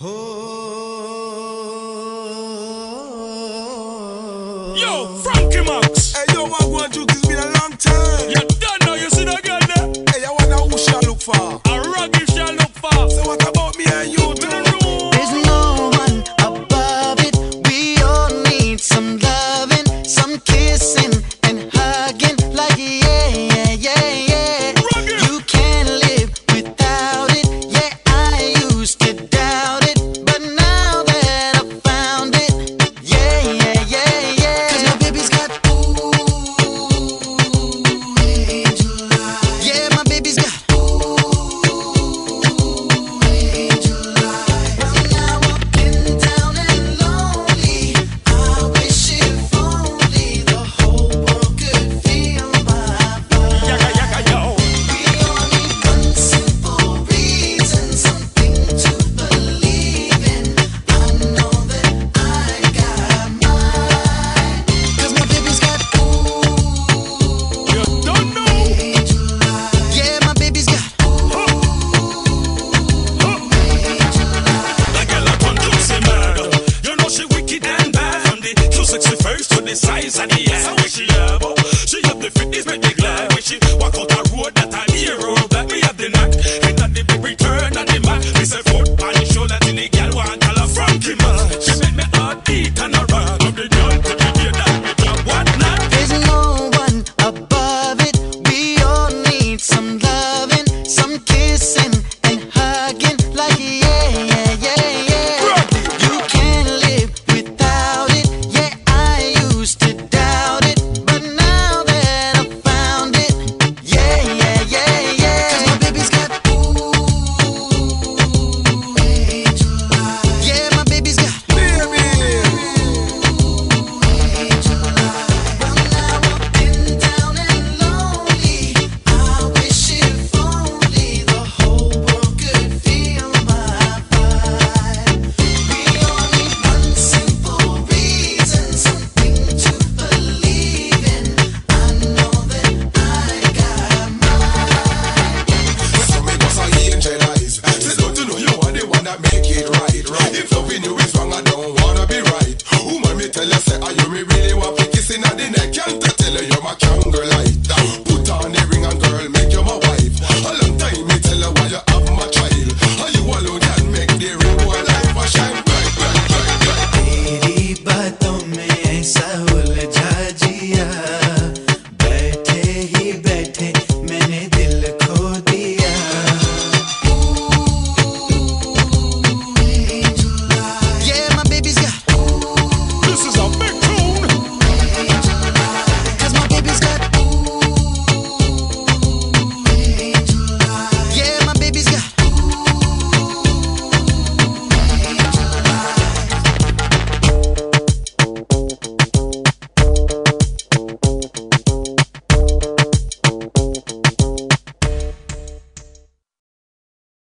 Oh. Yo, Frankie Max. Hey, yo, what going to It's been a long time. You done now, you see the girl there? Hey, I wonder who shall look for. the size of the sit down. make it right, right. If loving you is wrong, I don't wanna be right. Woman, me tell you, say, are you me really want me kissing at the neck? Can't I tell you, you're my cam I